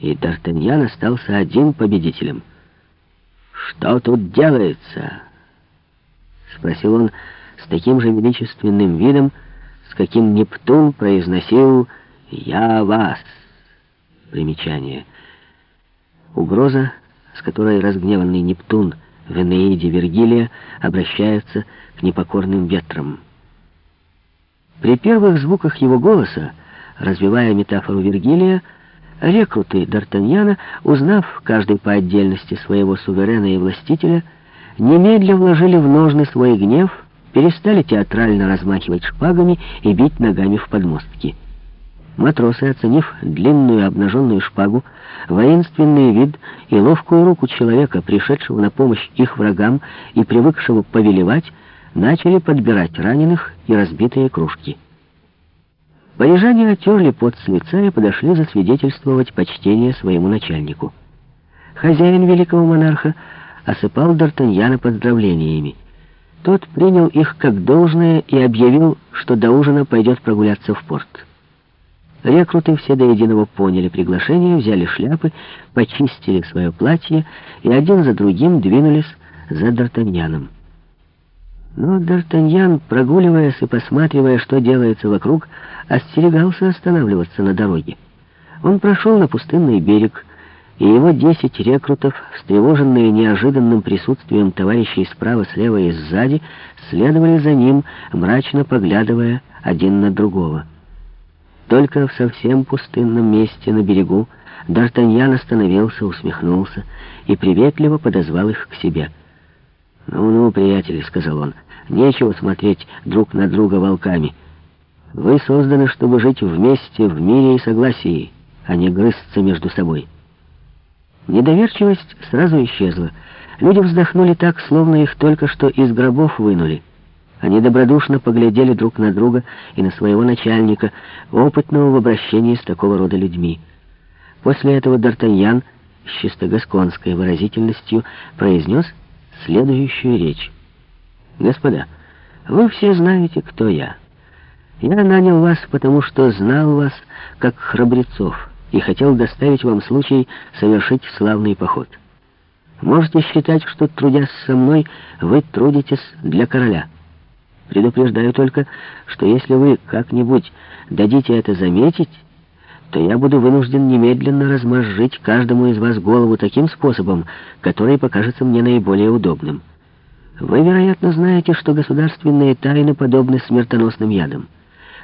и Д'Артаньян остался один победителем. «Что тут делается?» — спросил он с таким же величественным видом, с каким Нептун произносил «Я вас». Примечание. Угроза, с которой разгневанный Нептун в Энеиде Вергилия обращается к непокорным ветрам. При первых звуках его голоса, развивая метафору Вергилия, рекруты Д'Артаньяна, узнав каждый по отдельности своего суверена и властителя, немедля вложили в ножны свой гнев, перестали театрально размахивать шпагами и бить ногами в подмостки. Матросы, оценив длинную обнаженную шпагу, воинственный вид и ловкую руку человека, пришедшего на помощь их врагам и привыкшего повелевать, начали подбирать раненых и разбитые кружки. Парижане отерли пот с лица и подошли засвидетельствовать почтение своему начальнику. Хозяин великого монарха осыпал Д'Артаньяна поздравлениями. Тот принял их как должное и объявил, что до ужина пойдет прогуляться в порт. Рекруты все до единого поняли приглашение, взяли шляпы, почистили свое платье и один за другим двинулись за Д'Артаньяном. Но Д'Артаньян, прогуливаясь и посматривая, что делается вокруг, остерегался останавливаться на дороге. Он прошел на пустынный берег, и его десять рекрутов, встревоженные неожиданным присутствием товарищей справа, слева и сзади, следовали за ним, мрачно поглядывая один на другого. Только в совсем пустынном месте на берегу Д'Артаньян остановился, усмехнулся и приветливо подозвал их к себе. «Ну-ну, приятели», — сказал он, — «нечего смотреть друг на друга волками. Вы созданы, чтобы жить вместе в мире и согласии, а не грызться между собой». Недоверчивость сразу исчезла. Люди вздохнули так, словно их только что из гробов вынули. Они добродушно поглядели друг на друга и на своего начальника, опытного в обращении с такого рода людьми. После этого Д'Артаньян с чисто гасконской выразительностью произнес следующую речь. «Господа, вы все знаете, кто я. Я нанял вас, потому что знал вас как храбрецов и хотел доставить вам случай совершить славный поход. Можете считать, что, трудясь со мной, вы трудитесь для короля». Предупреждаю только, что если вы как-нибудь дадите это заметить, то я буду вынужден немедленно размозжить каждому из вас голову таким способом, который покажется мне наиболее удобным. Вы, вероятно, знаете, что государственные тайны подобны смертоносным ядам.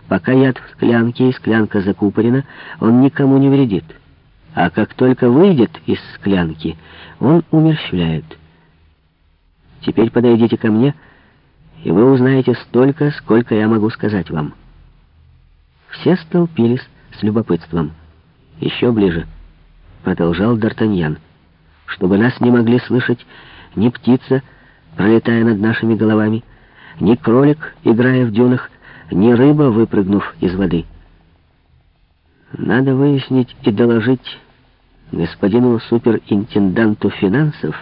Пока яд в склянке и склянка закупорена, он никому не вредит. А как только выйдет из склянки, он умерщвляет. Теперь подойдите ко мне и вы узнаете столько, сколько я могу сказать вам». Все столпились с любопытством. «Еще ближе», — продолжал Д'Артаньян, «чтобы нас не могли слышать ни птица, пролетая над нашими головами, ни кролик, играя в дюнах, ни рыба, выпрыгнув из воды. Надо выяснить и доложить господину суперинтенданту финансов,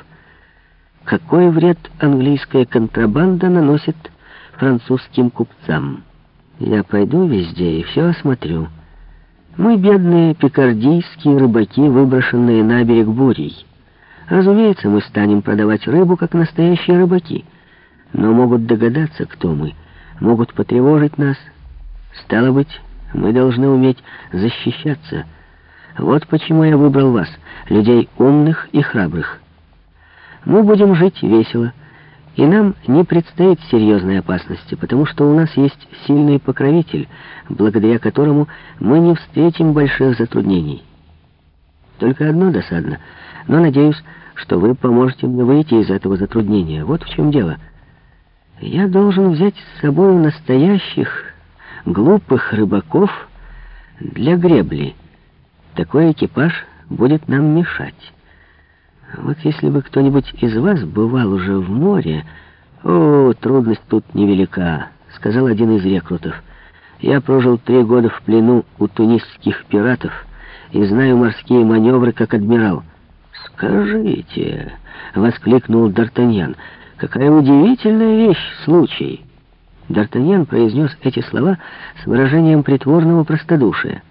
какой вред английская контрабанда наносит французским купцам. Я пойду везде и все осмотрю. Мы бедные пикардийские рыбаки, выброшенные на берег бурей. Разумеется, мы станем продавать рыбу, как настоящие рыбаки. Но могут догадаться, кто мы. Могут потревожить нас. Стало быть, мы должны уметь защищаться. Вот почему я выбрал вас, людей умных и храбрых. Мы будем жить весело, и нам не предстоит серьезной опасности, потому что у нас есть сильный покровитель, благодаря которому мы не встретим больших затруднений. Только одно досадно, но надеюсь, что вы поможете мне выйти из этого затруднения. Вот в чем дело. Я должен взять с собой настоящих глупых рыбаков для гребли. Такой экипаж будет нам мешать. Вот если бы кто-нибудь из вас бывал уже в море... О, трудность тут невелика, сказал один из рекрутов. Я прожил три года в плену у тунисских пиратов и знаю морские маневры как адмирал. «Скажите», — воскликнул Д'Артаньян, — «какая удивительная вещь, случай». Д'Артаньян произнес эти слова с выражением притворного простодушия.